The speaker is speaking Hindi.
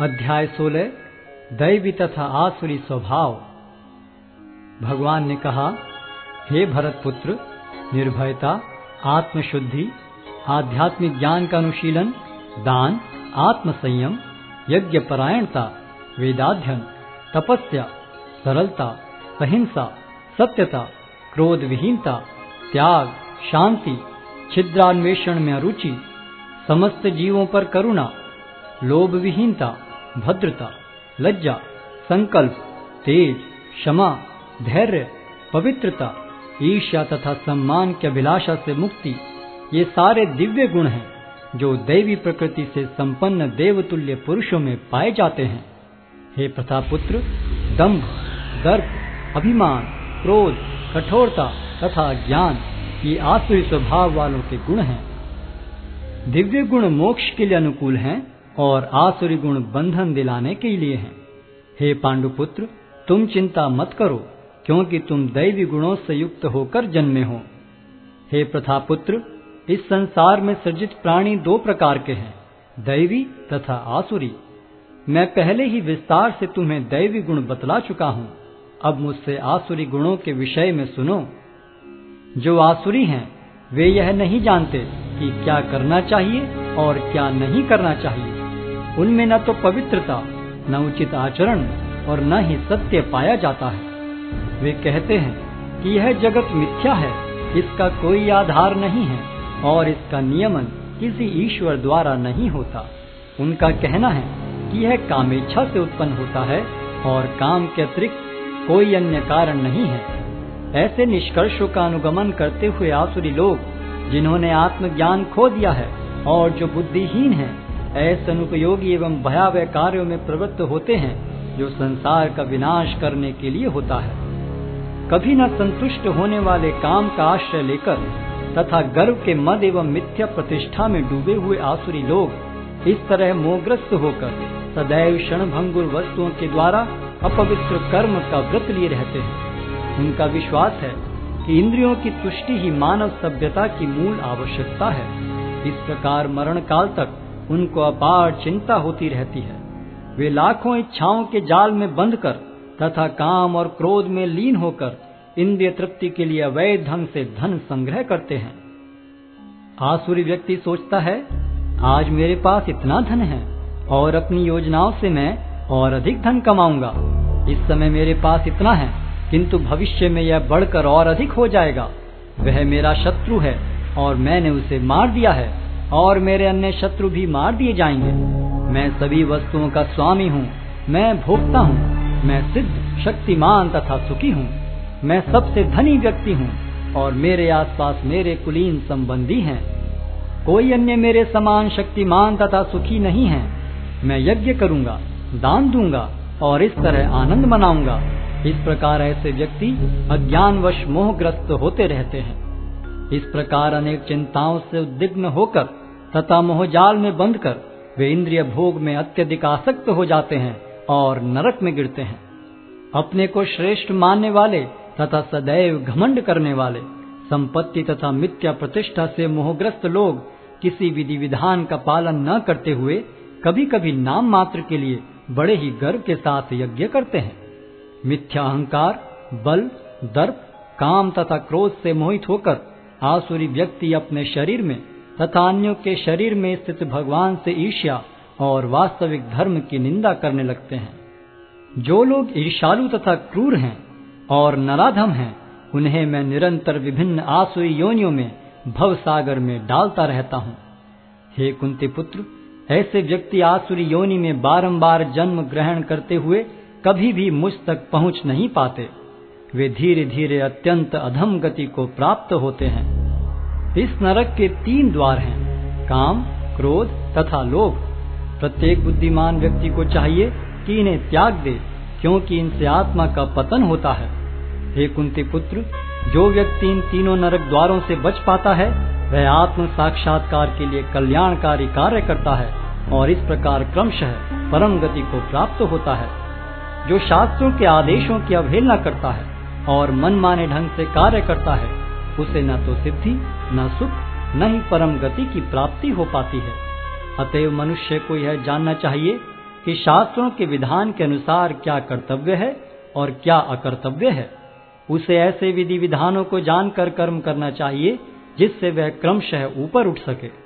अध्याय सोलह, दैवी तथा आसुरी स्वभाव। भगवान ने कहा, हे भरत पुत्र निर्भयता, आत्मशुद्धि, आध्यात्मिक ज्ञान का अनुशीलन, दान आत्म संयम यज्ञ परायणता वेदाध्यन तपस्या, सरलता, अहिंसा, सत्यता क्रोध विहीनता त्याग, शांति, छिद्रान्वेषण में रुचि समस्त जीवों पर करुणा लोभ विहीनता भद्रता, लज्जा, संकल्प, तेज, क्षमा, धैर्य, पवित्रता, ईर्ष्या तथा सम्मान की अभिलाषा से मुक्ति, ये सारे दिव्य गुण हैं, जो दैवी प्रकृति से संपन्न देवतुल्य पुरुषों में पाए जाते हैं। हे प्रतापुत्र, दम्भ, दर्प, अभिमान, क्रोध, कठोरता तथा ज्ञान, ये आसुरी स्वभाव वालों के गुण हैं। दिव्य गुण मोक्ष के लिए अनुकूल हैं और आसुरी गुण बंधन दिलाने के लिए हैं। हे पांडुपुत्र, तुम चिंता मत करो, क्योंकि तुम दैवी गुणों से युक्त होकर जन्मे हो। हे प्रथापुत्र, इस संसार में सृजित प्राणी दो प्रकार के हैं, दैवी तथा आसुरी। मैं पहले ही विस्तार से तुम्हें दैवी गुण बतला चुका हूँ। अब मुझसे आसुरी गुणों के विषय में सुनो। जो आसुरी हैं, वे यह नहीं जानते कि क्या करना चाहिए और क्या नहीं करना चाहिए। उनमें न तो पवित्रता, न उचित आचरण और न ही सत्य पाया जाता है। वे कहते हैं कि यह जगत मिथ्या है, इसका कोई आधार नहीं है और इसका नियमन किसी ईश्वर द्वारा नहीं होता। उनका कहना है कि यह कामेच्छा से उत्पन्न होता है और काम के अतिरिक्त कोई अन्य कारण नहीं है। ऐसे निष्कर्षों का अनुगमन करते हुए आसुरी लोग, जिन्होंने आत्मज्ञान खो दिया है और जो बुद्धिहीन हैं ऐसे अनुपयोगी एवं भयावह कार्यों में प्रवृत्त होते हैं, जो संसार का विनाश करने के लिए होता है। कभी न संतुष्ट होने वाले काम का आश्रय लेकर तथा गर्व के मद एवं मिथ्या प्रतिष्ठा में डूबे हुए आसुरी लोग इस तरह मोहग्रस्त होकर सदैव क्षणभंगुर वस्तुओं के द्वारा अपवित्र कर्म का व्रत लिए रहते हैं। उनका विश्वास है कि इंद्रियों की तुष्टि ही मानव सभ्यता की मूल आवश्यकता है। इस प्रकार मरण काल तक उनको अपार चिंता होती रहती है। वे लाखों इच्छाओं के जाल में बंध कर तथा काम और क्रोध में लीन होकर इंद्रिय तृप्ति के लिए अवैध ढंग से धन संग्रह करते हैं। आसुरी व्यक्ति सोचता है, आज मेरे पास इतना धन है और अपनी योजनाओं से मैं और अधिक धन कमाऊँगा। इस समय मेरे पास इतना है, किंतु भविष्य में यह बढ़कर और अधिक हो जाएगा। वह मेरा शत्रु है और मैंने उसे मार दिया है। और मेरे अन्य शत्रु भी मार दिए जाएँगे। मैं सभी वस्तुओं का स्वामी हूँ। मैं भोगता हूँ। मैं सिद्ध, शक्तिमान तथा सुखी हूँ। मैं सबसे धनी व्यक्ति हूँ और मेरे आसपास मेरे कुलीन संबंधी हैं। कोई अन्य मेरे समान शक्तिमान तथा सुखी नहीं है। मैं यज्ञ करूँगा, दान दूँगा और इस तरह आनंद मनाऊँगा। इस प्रकार ऐसे व्यक्ति अज्ञानवश मोहग्रस्त होते रहते हैं। इस प्रकार अनेक चिंताओं से उद्विग्न होकर, तथा मोहजाल में बंध कर वे इंद्रिय भोग में अत्यधिक आसक्त हो जाते हैं और नरक में गिरते हैं। अपने को श्रेष्ठ मानने वाले तथा सदैव घमंड करने वाले, संपत्ति तथा मिथ्या प्रतिष्ठा से मोहग्रस्त लोग किसी विधि विधान का पालन न करते हुए कभी कभी नाम मात्र के लिए बड़े ही गर्व के साथ यज्ञ करते हैं। मिथ्या अहंकार, बल, दर्प, काम तथा क्रोध से मोहित होकर आसुरी व्यक्ति अपने शरीर में तथा अन्यों के शरीर में स्थित भगवान से ईर्ष्या और वास्तविक धर्म की निंदा करने लगते हैं। जो लोग ईर्षालु तथा क्रूर हैं और नराधम हैं, उन्हें मैं निरंतर विभिन्न आसुरी योनियों में भव सागर में डालता रहता हूँ। हे कुंती पुत्र, ऐसे व्यक्ति आसुरी योनि में बारंबार जन्म ग्रहण करते हुए कभी भी मुझ तक पहुँच नहीं पाते। वे धीरे धीरे अत्यंत अधम गति को प्राप्त होते हैं। इस नरक के तीन द्वार हैं, काम, क्रोध तथा लोभ। प्रत्येक बुद्धिमान व्यक्ति को चाहिए कि इन्हें त्याग दे, क्योंकि इनसे आत्मा का पतन होता है। हे कुंती पुत्र, जो व्यक्ति इन तीनों नरक द्वारों से बच पाता है, वह आत्म साक्षात्कार के लिए कल्याणकारी कार्य करता है और इस प्रकार क्रमशः परम गति को प्राप्त होता है, जो शास्त्रों के आदेशों की अवहेलना करता है और मन माने ढंग से कार्य करता है, उसे न तो सिद्धि न सुख, न ही परम गति की प्राप्ति हो पाती है। अतएव मनुष्य को यह जानना चाहिए कि शास्त्रों के विधान के अनुसार क्या कर्तव्य है और क्या अकर्तव्य है। उसे ऐसे विधि विधानों को जानकर कर्म करना चाहिए जिससे वह क्रमशः ऊपर उठ सके।